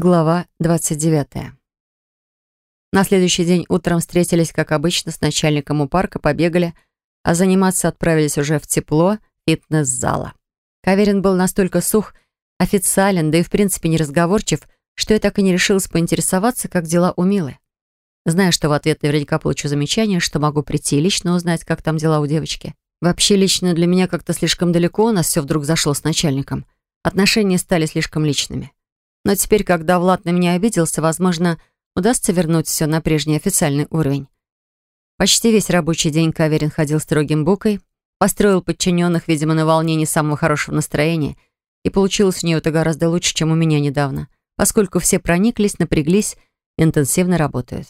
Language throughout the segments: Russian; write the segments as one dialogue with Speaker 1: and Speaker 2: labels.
Speaker 1: Глава 29. На следующий день утром встретились, как обычно, с начальником у парка, побегали, а заниматься отправились уже в тепло фитнес-зала. Каверин был настолько сух, официален, да и в принципе неразговорчив, что я так и не решилась поинтересоваться, как дела у Милы. Зная, что в ответ наверняка получу замечание, что могу прийти и лично узнать, как там дела у девочки. Вообще, лично для меня как-то слишком далеко у нас все вдруг зашло с начальником. Отношения стали слишком личными. Но теперь, когда Влад на меня обиделся, возможно, удастся вернуть все на прежний официальный уровень. Почти весь рабочий день Каверин ходил строгим букой, построил подчиненных, видимо, на волнении самого хорошего настроения, и получилось у нее это гораздо лучше, чем у меня недавно, поскольку все прониклись, напряглись, интенсивно работают.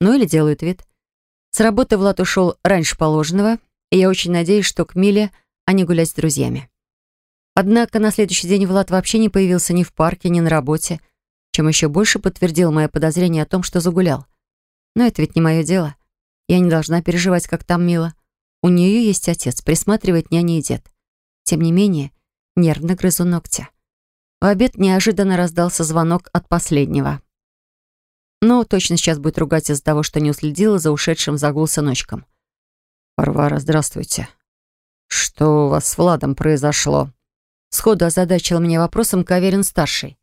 Speaker 1: Ну или делают вид. С работы Влад ушел раньше положенного, и я очень надеюсь, что к Миле они гулять с друзьями. Однако на следующий день Влад вообще не появился ни в парке, ни на работе, чем еще больше подтвердил мое подозрение о том, что загулял. Но это ведь не мое дело. Я не должна переживать, как там мило. У нее есть отец, присматривает няня и дед. Тем не менее, нервно грызу ногти. В обед неожиданно раздался звонок от последнего. Ну, точно сейчас будет ругать из-за того, что не уследила за ушедшим загул сыночком. «Варвара, здравствуйте. Что у вас с Владом произошло?» Сходу озадачил меня вопросом Каверин-старший.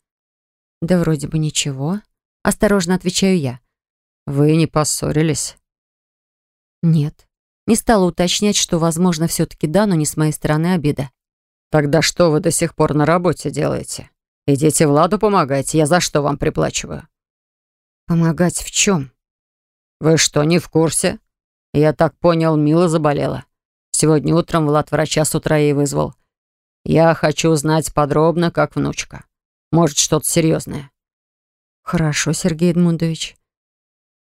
Speaker 1: «Да вроде бы ничего». Осторожно отвечаю я. «Вы не поссорились?» «Нет». Не стала уточнять, что, возможно, все-таки да, но не с моей стороны обида. «Тогда что вы до сих пор на работе делаете? Идите Владу помогайте, я за что вам приплачиваю?» «Помогать в чем?» «Вы что, не в курсе? Я так понял, Мила заболела. Сегодня утром Влад врача с утра ей вызвал. Я хочу узнать подробно, как внучка. Может, что-то серьезное. Хорошо, Сергей Эдмундович.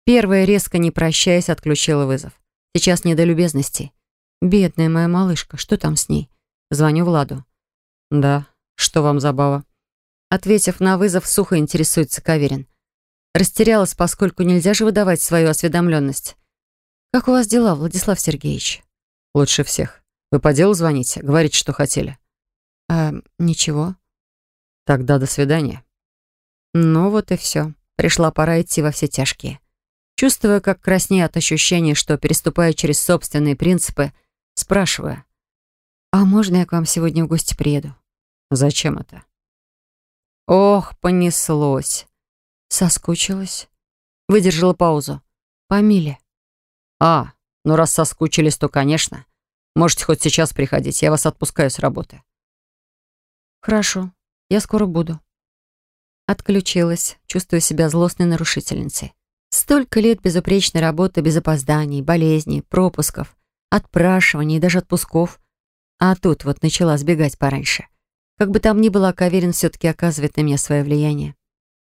Speaker 1: Первая, резко не прощаясь, отключила вызов. Сейчас не до любезностей. Бедная моя малышка, что там с ней? Звоню Владу. Да, что вам забава? Ответив на вызов, сухо интересуется Каверин. Растерялась, поскольку нельзя же выдавать свою осведомленность. «Как у вас дела, Владислав Сергеевич?» «Лучше всех. Вы по делу звоните? Говорите, что хотели». «А, ничего». «Тогда до свидания». Ну вот и все. Пришла пора идти во все тяжкие. Чувствуя, как краснею от ощущения, что переступая через собственные принципы, спрашиваю. «А можно я к вам сегодня в гости приеду?» «Зачем это?» Ох, понеслось. Соскучилась. Выдержала паузу. По Миле. «А, ну раз соскучились, то, конечно. Можете хоть сейчас приходить, я вас отпускаю с работы». «Хорошо, я скоро буду». Отключилась, чувствуя себя злостной нарушительницей. Столько лет безупречной работы, без опозданий, болезней, пропусков, отпрашиваний и даже отпусков. А тут вот начала сбегать пораньше. Как бы там ни было, Каверин все-таки оказывает на меня свое влияние.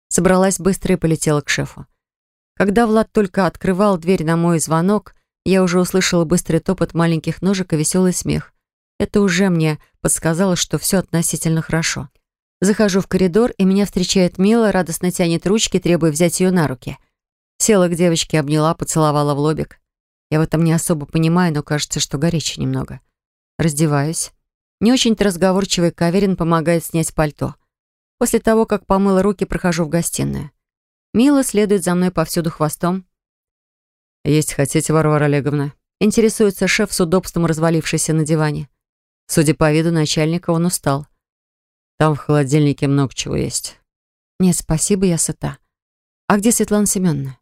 Speaker 1: Собралась быстро и полетела к шефу. Когда Влад только открывал дверь на мой звонок, я уже услышала быстрый топот маленьких ножек и веселый смех. Это уже мне подсказало, что все относительно хорошо. Захожу в коридор, и меня встречает Мила, радостно тянет ручки, требуя взять ее на руки. Села к девочке, обняла, поцеловала в лобик. Я в этом не особо понимаю, но кажется, что горячее немного. Раздеваюсь. Не очень-то разговорчивый Каверин помогает снять пальто. После того, как помыла руки, прохожу в гостиную. Мила следует за мной повсюду хвостом. «Есть хотите, Варвара Олеговна?» Интересуется шеф с удобством развалившийся на диване. Судя по виду начальника, он устал. Там в холодильнике много чего есть. Нет, спасибо, я сыта. А где Светлана Семеновна?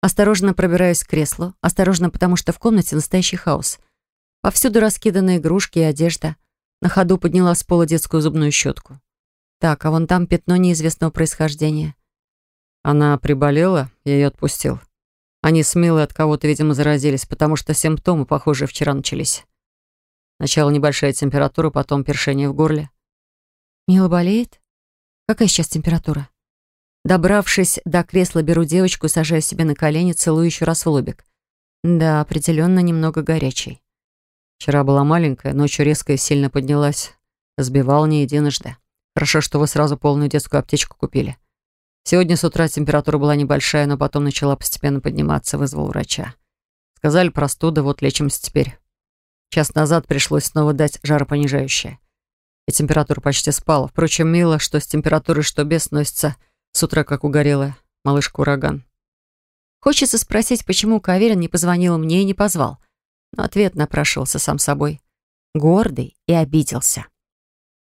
Speaker 1: Осторожно пробираюсь к креслу. Осторожно, потому что в комнате настоящий хаос. Повсюду раскиданы игрушки и одежда. На ходу подняла с пола детскую зубную щетку. Так, а вон там пятно неизвестного происхождения. Она приболела, я ее отпустил. Они с Милой от кого-то, видимо, заразились, потому что симптомы, похоже, вчера начались. Сначала небольшая температура, потом першение в горле. Мила болеет? Какая сейчас температура? Добравшись до кресла, беру девочку сажаю себе на колени, целую еще раз в лобик. Да, определенно немного горячий. Вчера была маленькая, ночью резко и сильно поднялась. Сбивал не единожды. Хорошо, что вы сразу полную детскую аптечку купили. Сегодня с утра температура была небольшая, но потом начала постепенно подниматься, вызвал врача. Сказали простуда, вот лечимся теперь. Час назад пришлось снова дать жаропонижающее. И температура почти спала. Впрочем, мило, что с температурой, что без, носится С утра как угорелая, малышка-ураган. Хочется спросить, почему Каверин не позвонил мне и не позвал. Но ответ напрашивался сам собой. Гордый и обиделся.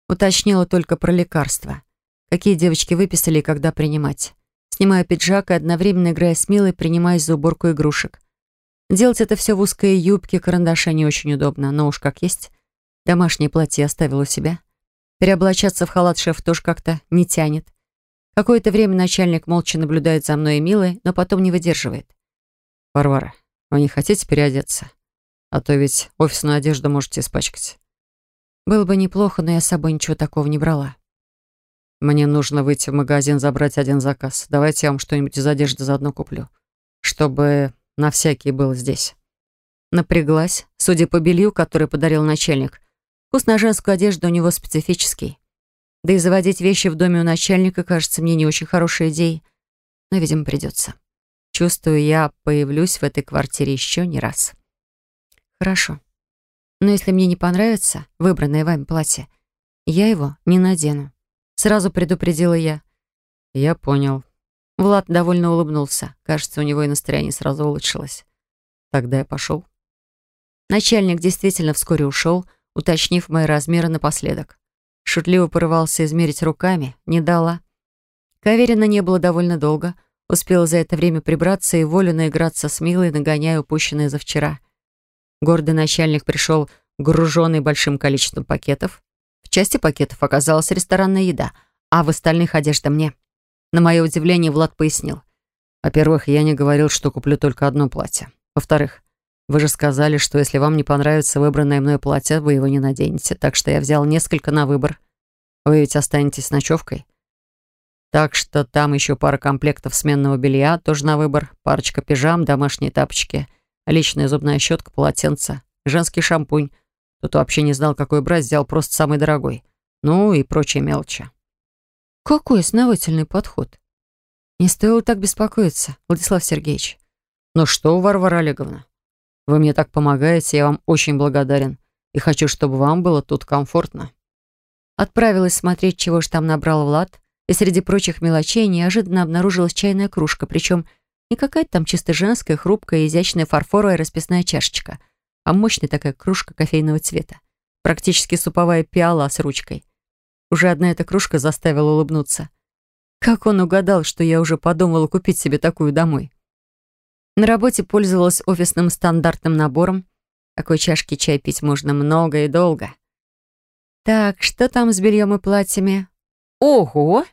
Speaker 1: Уточнила только про лекарства. Какие девочки выписали и когда принимать. Снимая пиджак и одновременно играя с Милой, принимаясь за уборку игрушек. Делать это все в узкой юбке, карандаша не очень удобно, но уж как есть. Домашнее платье оставил у себя. Переоблачаться в халат шеф тоже как-то не тянет. Какое-то время начальник молча наблюдает за мной и Милой, но потом не выдерживает. «Варвара, вы не хотите переодеться? А то ведь офисную одежду можете испачкать». Было бы неплохо, но я с собой ничего такого не брала. Мне нужно выйти в магазин, забрать один заказ. Давайте я вам что-нибудь из одежды заодно куплю. Чтобы на всякий был здесь. Напряглась, судя по белью, которое подарил начальник. Вкус на женскую одежду у него специфический. Да и заводить вещи в доме у начальника кажется мне не очень хорошей идеей. Но, видимо, придется. Чувствую, я появлюсь в этой квартире еще не раз. Хорошо. Но если мне не понравится выбранное вами платье, я его не надену. Сразу предупредила я. Я понял. Влад довольно улыбнулся. Кажется, у него и настроение сразу улучшилось. Тогда я пошел. Начальник действительно вскоре ушел, уточнив мои размеры напоследок. Шутливо порывался измерить руками, не дала. Каверина не было довольно долго. Успела за это время прибраться и волю наиграться с Милой, нагоняя упущенное за вчера. Гордый начальник пришел, груженный большим количеством пакетов. В части пакетов оказалась ресторанная еда, а в остальных одежда мне. На мое удивление Влад пояснил. Во-первых, я не говорил, что куплю только одно платье. Во-вторых, вы же сказали, что если вам не понравится выбранное мной платье, вы его не наденете, так что я взял несколько на выбор. Вы ведь останетесь с ночевкой. Так что там еще пара комплектов сменного белья, тоже на выбор, парочка пижам, домашние тапочки, личная зубная щетка, полотенце, женский шампунь. Тут вообще не знал, какой брать, взял просто самый дорогой. Ну и прочие мелочи.
Speaker 2: Какой основательный подход. Не стоило так беспокоиться, Владислав Сергеевич.
Speaker 1: Ну что, Варвара Олеговна, вы мне так помогаете, я вам очень благодарен. И хочу, чтобы вам было тут комфортно».
Speaker 2: Отправилась смотреть, чего ж там набрал Влад, и среди прочих мелочей неожиданно обнаружилась чайная кружка, причем не какая-то там чисто женская, хрупкая, изящная фарфоровая расписная чашечка, а мощная такая кружка кофейного цвета. Практически суповая пиала с ручкой. Уже одна эта кружка заставила улыбнуться. Как он угадал, что я уже подумала купить себе такую домой? На работе пользовалась офисным стандартным набором. Такой чашки чай пить можно много и долго. Так, что там с бельем и платьями? Ого!